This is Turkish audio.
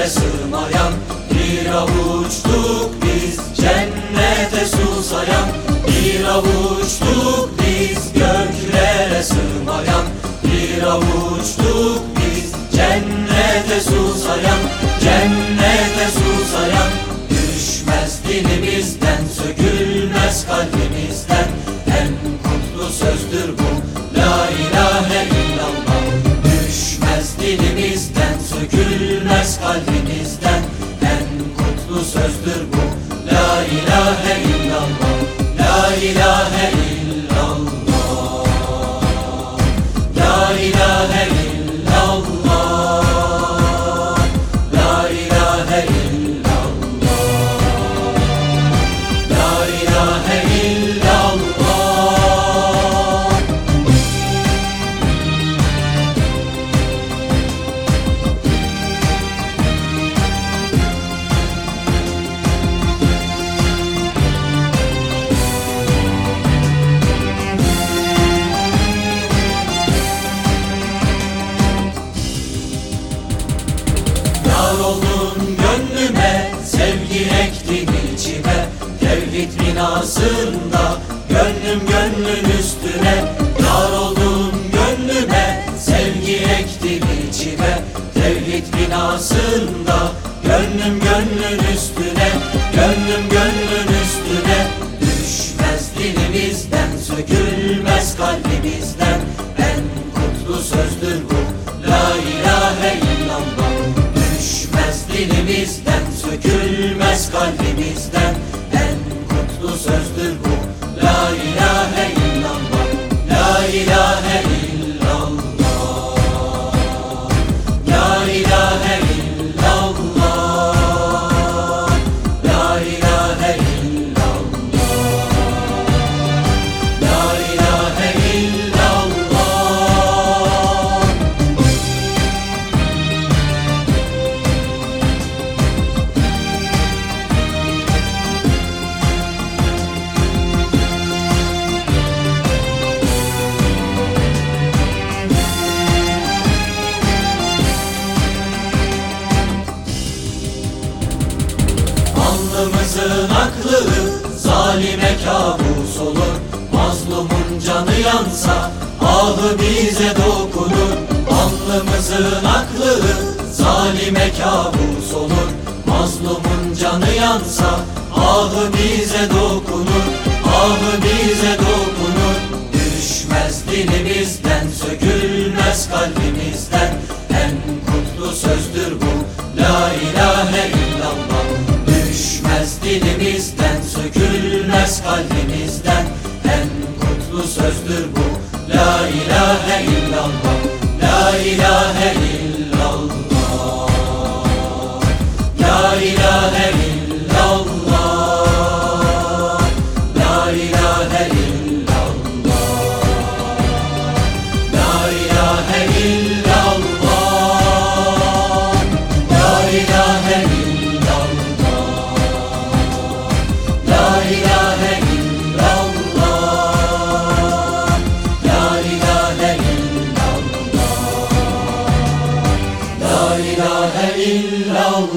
Cennete sığmayan bir avuçtuk biz. Cennete susayan bir avuçtuk biz. Göklere sığmayan bir avuçtuk biz. Cennete susayan ilahe illa Binasında Gönlüm gönlün üstüne Yar oldun gönlüme Sevgi ektin içime. Tevhid binasında يصدقوا لا إله إلا Alnımızın aklı zalime kabus olur. Mazlumun canı yansa ahı bize dokunur. Alnımızın aklı zalime kabus olur. Mazlumun canı yansa ahı bize dokunur. Ahı bize dilimizden sökülmez kalbimizden. En kutlu sözdür bu. La ilahe illallah La ilahe illallah إلا الله